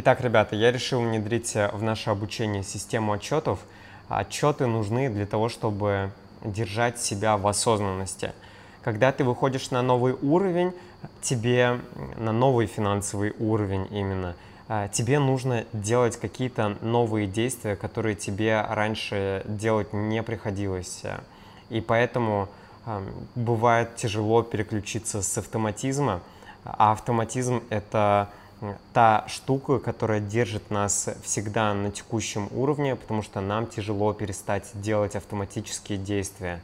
Итак, ребята, я решил внедрить в наше обучение систему отчетов. Отчеты нужны для того, чтобы держать себя в осознанности. Когда ты выходишь на новый уровень, тебе на новый финансовый уровень именно, а, тебе нужно делать какие-то новые действия, которые тебе раньше делать не приходилось. И поэтому бывает тяжело переключиться с автоматизма, а автоматизм — это та штука, которая держит нас всегда на текущем уровне, потому что нам тяжело перестать делать автоматические действия.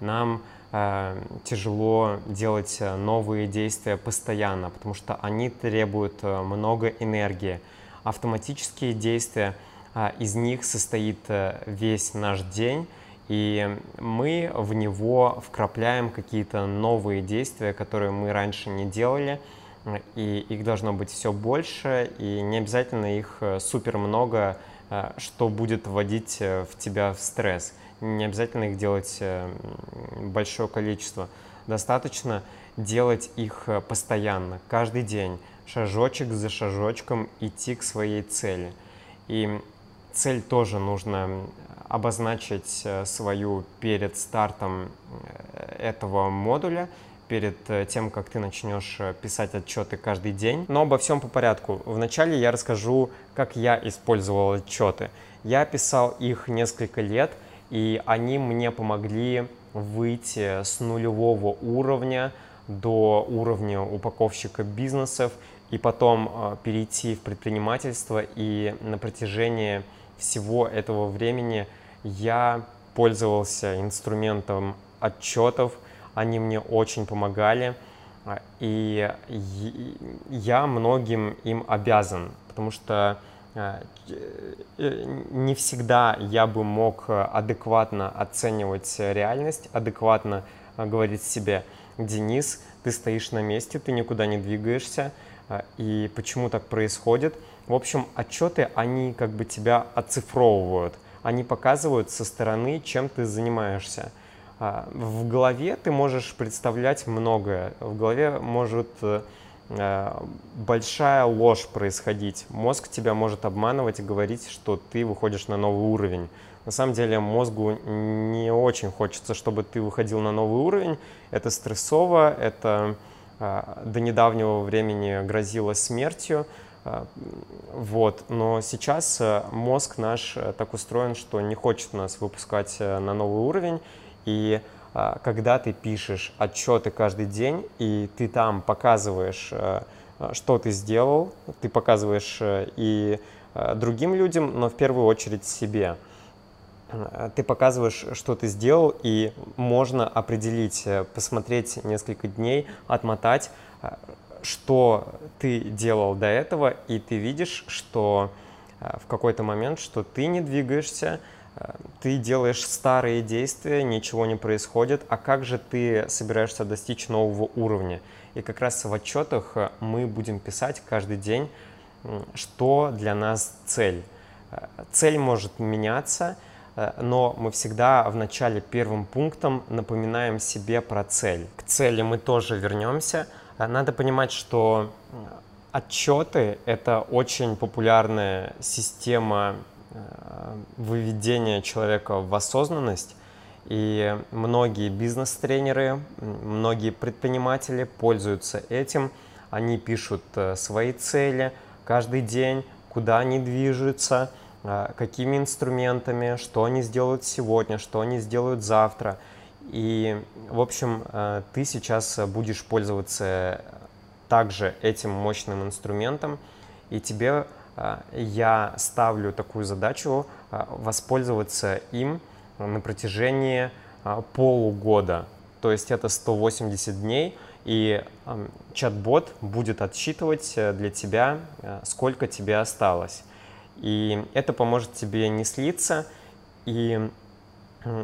Нам э, тяжело делать э, новые действия постоянно, потому что они требуют э, много энергии. Автоматические действия, э, из них состоит э, весь наш день, и мы в него вкрапляем какие-то новые действия, которые мы раньше не делали, и их должно быть все больше, и не обязательно их э, супер много, э, что будет вводить э, в тебя в стресс. Не обязательно их делать большое количество. Достаточно делать их постоянно, каждый день, шажочек за шажочком идти к своей цели. И цель тоже нужно обозначить свою перед стартом этого модуля – перед э, тем, как ты начнешь э, писать отчеты каждый день. Но обо всем по порядку. Вначале я расскажу, как я использовал отчеты. Я писал их несколько лет, и они мне помогли выйти с нулевого уровня до уровня упаковщика бизнесов и потом э, перейти в предпринимательство. И на протяжении всего этого времени я пользовался инструментом отчетов – они мне очень помогали, а, и я многим им обязан, потому что а, э, не всегда я бы мог адекватно оценивать реальность, адекватно а, говорить себе, Денис, ты стоишь на месте, ты никуда не двигаешься, и почему так происходит. В общем, отчеты, они как бы тебя оцифровывают, они показывают со стороны, чем ты занимаешься. А, в голове ты можешь представлять многое. В голове может э, э, большая ложь происходить. Мозг тебя может обманывать и говорить, что ты выходишь на новый уровень. На самом деле мозгу не очень хочется, чтобы ты выходил на новый уровень. Это стрессово, это а, до недавнего времени грозило смертью. А, вот. Но сейчас э, мозг наш так устроен, что не хочет нас выпускать на новый уровень. И а, когда ты пишешь отчеты каждый день, и ты там показываешь, а, что ты сделал, ты показываешь а, и другим людям, но в первую очередь себе. Ты показываешь, что ты сделал, и можно определить, посмотреть несколько дней, отмотать, что ты делал до этого, и ты видишь, что в какой-то момент, что ты не двигаешься, ты делаешь старые действия, ничего не происходит, а как же ты собираешься достичь нового уровня? И как раз в отчетах э, мы будем писать каждый день, что для нас цель. Э, цель может меняться, э, но мы всегда в начале первым пунктом напоминаем себе про цель. К цели мы тоже вернемся. Надо понимать, что отчеты — это очень популярная система выведение человека в осознанность. И многие бизнес-тренеры, многие предприниматели пользуются этим. Они пишут э, свои цели каждый день, куда они движутся, э, какими инструментами, что они сделают сегодня, что они сделают завтра. И, в общем, ты сейчас будешь пользоваться также этим мощным инструментом, и тебе я ставлю такую задачу а, воспользоваться им на протяжении а, полугода. То есть это 180 дней, и чат-бот будет отсчитывать э, для тебя, сколько тебе осталось. И это поможет тебе не слиться, и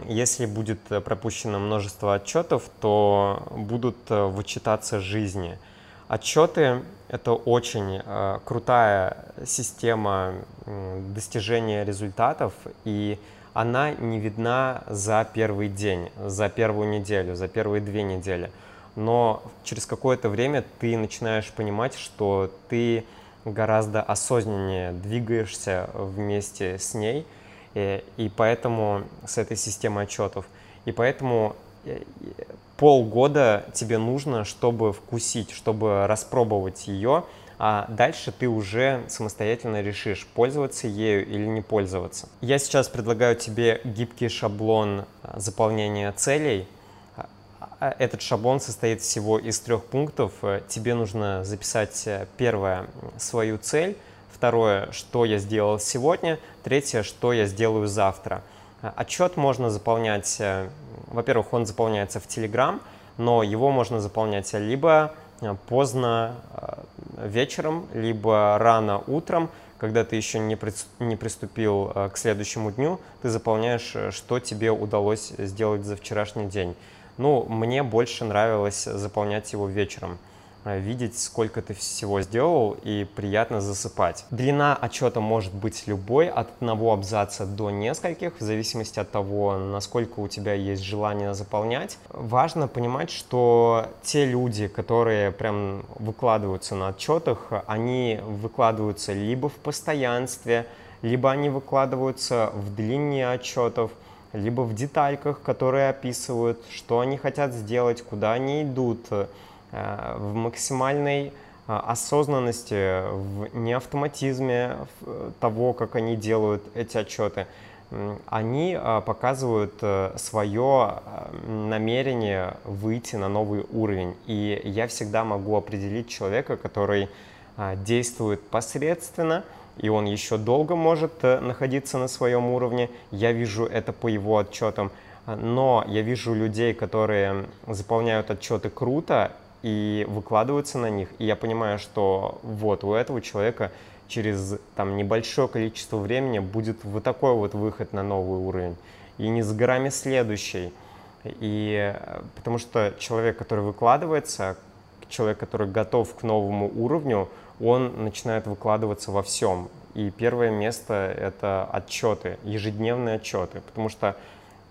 если будет пропущено множество отчетов, то будут э, вычитаться жизни – Отчеты — это очень э, крутая система э, достижения результатов, и она не видна за первый день, за первую неделю, за первые две недели. Но через какое-то время ты начинаешь понимать, что ты гораздо осознаннее двигаешься вместе с ней, и, и поэтому с этой системой отчетов. И поэтому полгода тебе нужно, чтобы вкусить, чтобы распробовать ее, а дальше ты уже самостоятельно решишь, пользоваться ею или не пользоваться. Я сейчас предлагаю тебе гибкий шаблон а, заполнения целей. А, а, этот шаблон состоит всего из трех пунктов. Тебе нужно записать э, первое – свою цель, второе – что я сделал сегодня, третье – что я сделаю завтра. Отчет можно заполнять, э, во-первых, он заполняется в Telegram, но его можно заполнять либо Э, поздно э, вечером, либо рано утром, когда ты еще не, не приступил э, к следующему дню, ты заполняешь, что тебе удалось сделать за вчерашний день. Ну, мне больше нравилось заполнять его вечером. Э, видеть, сколько ты всего сделал, и приятно засыпать. Длина отчета может быть любой, от одного абзаца до нескольких, в зависимости от того, насколько у тебя есть желание заполнять. Важно понимать, что те люди, которые прям выкладываются на отчетах, они выкладываются либо в постоянстве, либо они выкладываются в длине отчетов, либо в детальках, которые описывают, что они хотят сделать, куда они идут, в максимальной э, осознанности, в неавтоматизме того, как они делают эти отчеты. Они э, показывают свое намерение выйти на новый уровень. И я всегда могу определить человека, который действует посредственно, и он еще долго может находиться на своем уровне. Я вижу это по его отчетам. Но я вижу людей, которые заполняют отчеты круто, и выкладываются на них, и я понимаю, что вот у этого человека через там небольшое количество времени будет вот такой вот выход на новый уровень, и не с горами следующий. И потому что человек, который выкладывается, человек, который готов к новому уровню, он начинает выкладываться во всем. И первое место — это отчеты, ежедневные отчеты, потому что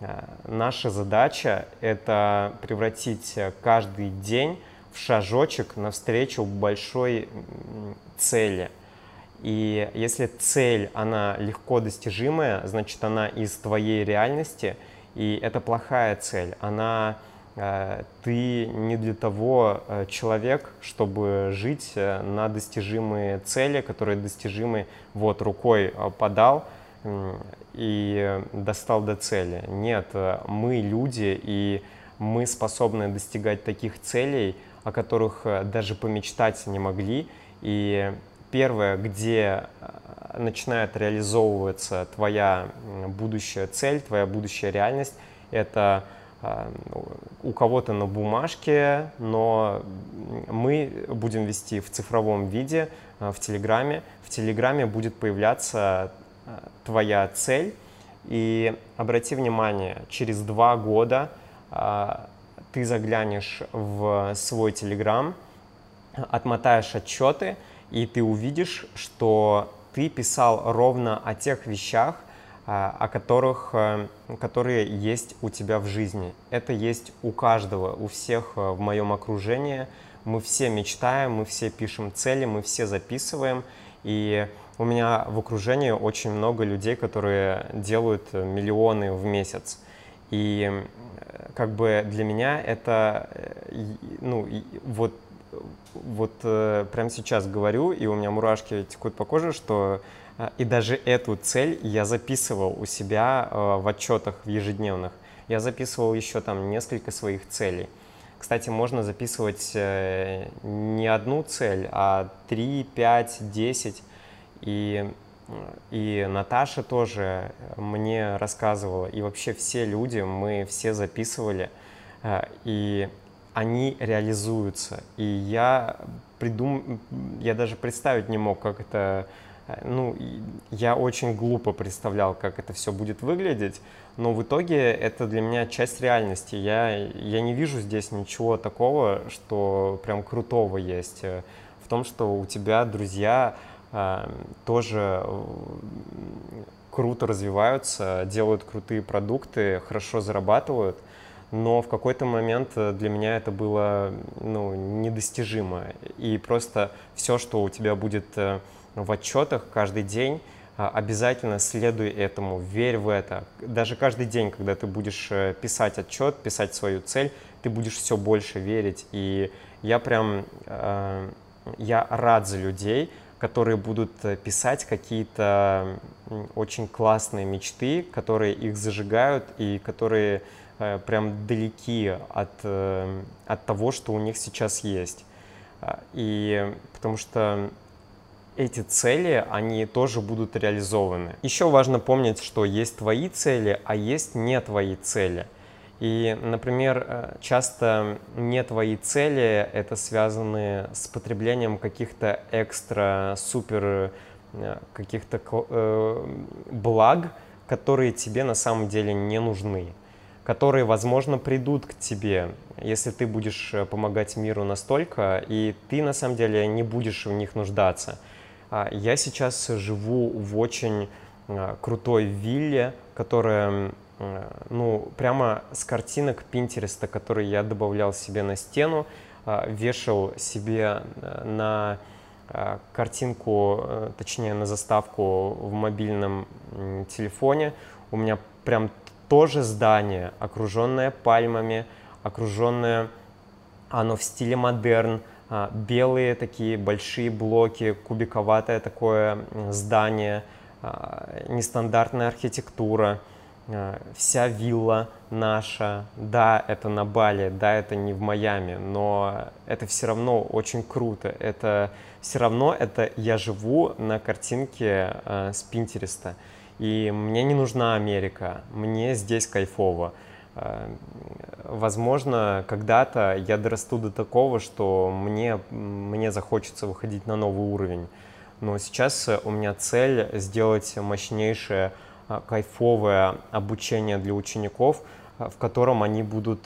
э, наша задача — это превратить каждый день в шажочек навстречу большой цели. И если цель, она легко достижимая, значит, она из твоей реальности, и это плохая цель. Она э, ты не для того э, человек, чтобы жить э, на достижимые цели, которые достижимы вот рукой подал и достал до цели. Нет, мы люди, и мы способны достигать таких целей, о которых э, даже помечтать не могли. И первое, где э, начинает реализовываться твоя будущая цель, твоя будущая реальность, это э, у кого-то на бумажке, но мы будем вести в цифровом виде, в Телеграме. В Телеграме будет появляться твоя цель. И обрати внимание, через два года ты заглянешь в свой Телеграм, отмотаешь отчеты, и ты увидишь, что ты писал ровно о тех вещах, а, о которых, э, которые есть у тебя в жизни. Это есть у каждого, у всех э, в моем окружении. Мы все мечтаем, мы все пишем цели, мы все записываем. И у меня в окружении очень много людей, которые делают миллионы в месяц. И как бы для меня это, э, ну, вот, вот э, прямо сейчас говорю, и у меня мурашки текут по коже, что э, и даже эту цель я записывал у себя в отчетах в ежедневных. Я записывал еще там несколько своих целей. Кстати, можно записывать не одну цель, а 3, 5, 10. И и Наташа тоже мне рассказывала, и вообще все люди, мы все записывали, э, и они реализуются. И я придум... я даже представить не мог, как это... Э, ну, я очень глупо представлял, как это все будет выглядеть, но в итоге это для меня часть реальности. Я, я не вижу здесь ничего такого, что прям крутого есть э, в том, что у тебя друзья тоже э, круто развиваются, делают крутые продукты, хорошо зарабатывают. но в какой-то момент для меня это было ну, недостижимо. И просто все, что у тебя будет в отчетах каждый день, а, обязательно следуй этому, верь в это. Даже каждый день, когда ты будешь э, писать отчет, писать свою цель, ты будешь все больше верить. И я прям, э, я рад за людей, которые будут э, писать какие-то очень классные мечты, которые их зажигают и которые прям далеки от, от того, что у них сейчас есть. А, и потому что эти цели, они тоже будут реализованы. Еще важно помнить, что есть твои цели, а есть не твои цели. И, например, э, часто не твои цели — это связаны с потреблением каких-то экстра, супер, э, каких-то э, благ, которые тебе на самом деле не нужны, которые, возможно, придут к тебе, если ты будешь э, помогать миру настолько, и ты на самом деле не будешь в них нуждаться — а, я сейчас живу в очень крутой вилле, которая, ну, прямо с картинок Пинтереста, которые я добавлял себе на стену, а, вешал себе на картинку, точнее на заставку в мобильном телефоне. У меня прям тоже здание, окруженное пальмами, окруженное, оно в стиле модерн, а, белые такие большие блоки, кубиковатое такое здание, а, нестандартная архитектура, вся вилла наша, да, это на Бали, да, это не в Майами, но это все равно очень круто. Это все равно это я живу на картинке э, с Пинтереста. И мне не нужна Америка, мне здесь кайфово. Э, возможно, когда-то я дорасту до такого, что мне, мне захочется выходить на новый уровень. Но сейчас у меня цель сделать мощнейшее, э, кайфовое обучение для учеников, э, в котором они будут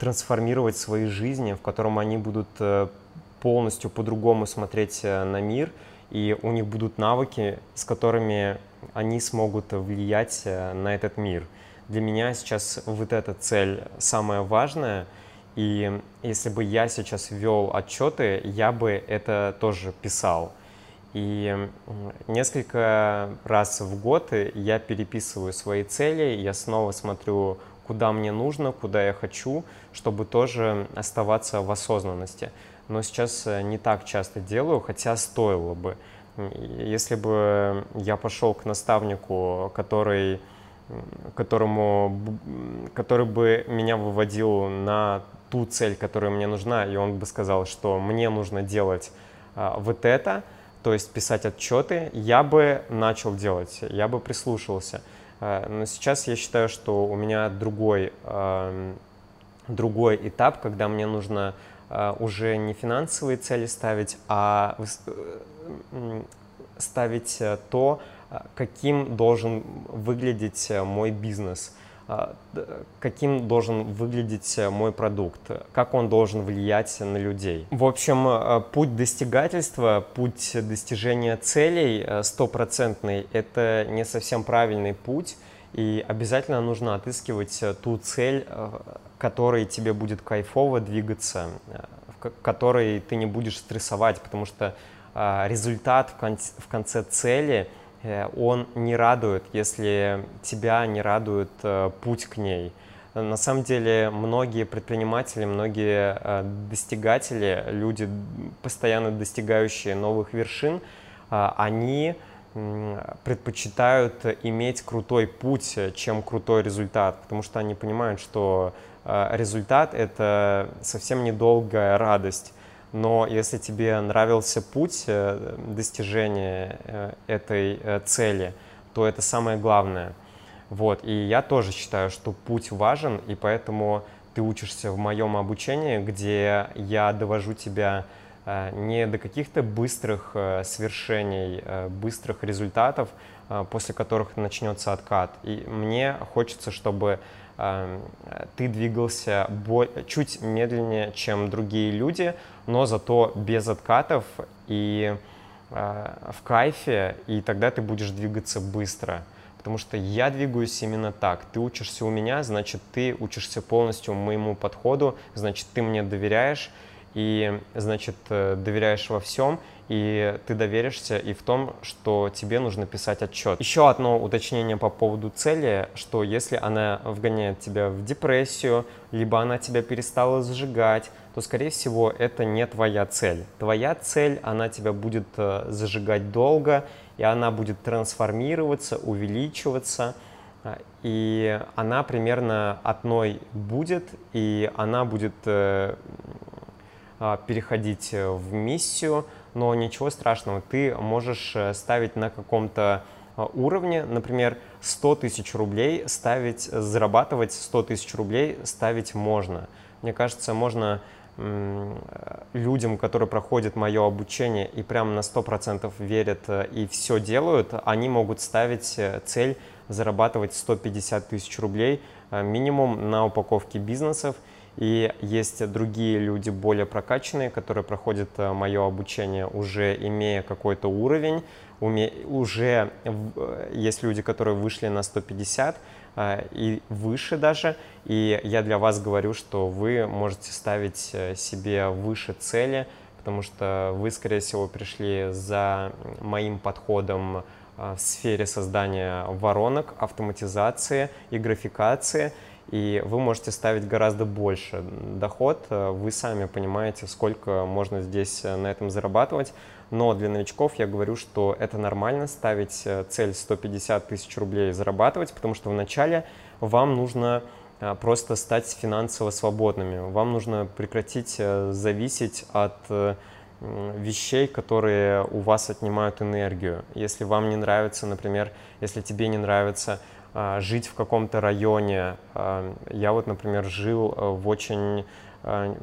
трансформировать свои жизни, в котором они будут полностью по-другому смотреть на мир, и у них будут навыки, с которыми они смогут влиять на этот мир – для меня сейчас вот эта цель самая важная. И если бы я сейчас вел отчеты, я бы это тоже писал. И несколько раз в год я переписываю свои цели, я снова смотрю, куда мне нужно, куда я хочу, чтобы тоже оставаться в осознанности. Но сейчас не так часто делаю, хотя стоило бы. Если бы я пошел к наставнику, который которому, который бы меня выводил на ту цель, которая мне нужна, и он бы сказал, что мне нужно делать а, вот это, то есть писать отчеты, я бы начал делать, я бы прислушался. А, но сейчас я считаю, что у меня другой, а, другой этап, когда мне нужно а, уже не финансовые цели ставить, а э, ставить э, то, каким должен выглядеть э, мой бизнес, каким должен выглядеть э, мой продукт, как он должен влиять на людей. В общем, э, путь достигательства, путь достижения целей стопроцентный – это не совсем правильный путь, и обязательно нужно отыскивать ту цель, которой тебе будет кайфово двигаться, в которой ты не будешь стрессовать, потому что результат в конце цели – Э, он не радует, если тебя не радует э, путь к ней. На самом деле многие предприниматели, многие э, достигатели, люди, постоянно достигающие новых вершин, они предпочитают иметь крутой путь, чем крутой результат, потому что они понимают, что результат — это совсем недолгая радость но если тебе нравился путь э, достижения э, этой э, цели, то это самое главное. Вот, и я тоже считаю, что путь важен, и поэтому ты учишься в моем обучении, где я довожу тебя не до каких-то быстрых свершений, быстрых результатов, после которых начнется откат. И мне хочется, чтобы ты двигался чуть медленнее, чем другие люди, но зато без откатов и э, в кайфе, и тогда ты будешь двигаться быстро. потому что я двигаюсь именно так. Ты учишься у меня, значит, ты учишься полностью моему подходу, значит, ты мне доверяешь, и, значит, э, доверяешь во всем, и ты доверишься и в том, что тебе нужно писать отчет. Еще одно уточнение по поводу цели, что если она вгоняет тебя в депрессию, либо она тебя перестала зажигать, то, скорее всего, это не твоя цель. Твоя цель, она тебя будет э, зажигать долго, и она будет трансформироваться, увеличиваться, э, и она примерно одной будет, и она будет переходить э, в миссию, но ничего страшного, ты можешь э, ставить на каком-то а, уровне, например, 100 тысяч рублей ставить, зарабатывать 100 тысяч рублей ставить можно. Мне кажется, можно людям, которые проходят мое обучение и прям на 100% верят э, и все делают, они могут ставить цель зарабатывать 150 тысяч рублей минимум на упаковке бизнесов – и есть другие люди более прокачанные, которые проходят э, мое обучение уже имея какой-то уровень. Уме... Уже э, есть люди, которые вышли на 150 э, и выше даже. И я для вас говорю, что вы можете ставить себе выше цели, потому что вы, скорее всего, пришли за моим подходом в сфере создания воронок, автоматизации и графикации – и вы можете ставить гораздо больше доход. Вы сами понимаете, сколько можно здесь э, на этом зарабатывать. Но для новичков я говорю, что это нормально ставить э, цель 150 тысяч рублей зарабатывать, потому что вначале вам нужно э, просто стать финансово свободными. Вам нужно прекратить зависеть от вещей, которые у вас отнимают энергию. Если вам не нравится, например, если тебе не нравится жить в каком-то районе. А, я вот, например, жил э, в очень а,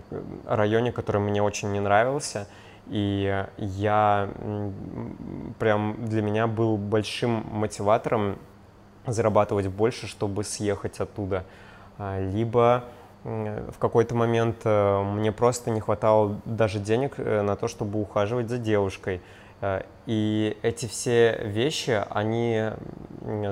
районе, который мне очень не нравился, и я прям для меня был большим мотиватором зарабатывать больше, чтобы съехать оттуда. Либо в какой-то момент э, мне просто не хватало даже денег э, на то, чтобы ухаживать за девушкой. Э, и эти все вещи, они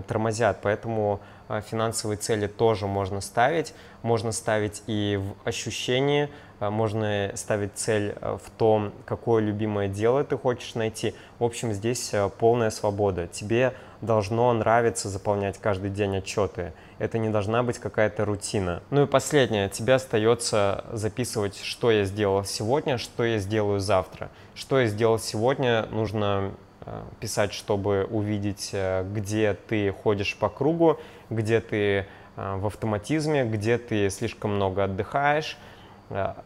тормозят, поэтому э, финансовые цели тоже можно ставить. Можно ставить и в ощущении, э, можно ставить цель в том, какое любимое дело ты хочешь найти. В общем, здесь полная свобода. Тебе должно нравиться заполнять каждый день отчеты. Это не должна быть какая-то рутина. Ну и последнее, тебе остается записывать, что я сделал сегодня, что я сделаю завтра. Что я сделал сегодня, нужно э, писать, чтобы увидеть, э, где ты ходишь по кругу, где ты э, в автоматизме, где ты слишком много отдыхаешь.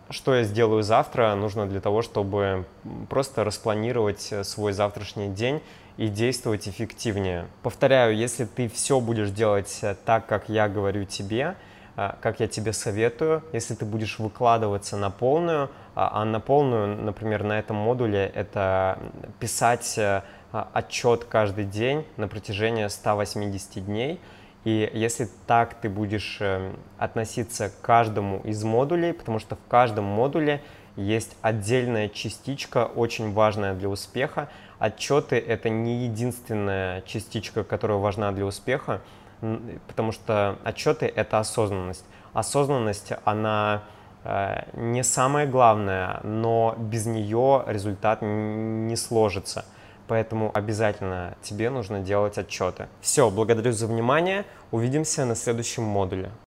Что я сделаю завтра, нужно для того, чтобы просто распланировать свой завтрашний день и действовать эффективнее. Повторяю, если ты все будешь делать так, как я говорю тебе, как я тебе советую, если ты будешь выкладываться на полную, а, а на полную, например, на этом модуле это писать э, отчет каждый день на протяжении 180 дней. И если так ты будешь э, относиться к каждому из модулей, потому что в каждом модуле есть отдельная частичка, очень важная для успеха. Отчеты — это не единственная частичка, которая важна для успеха, потому что отчеты — это осознанность. Осознанность, она Э, не самое главное, но без нее результат не сложится. Поэтому обязательно тебе нужно делать отчеты. Все, благодарю за внимание. Увидимся на следующем модуле.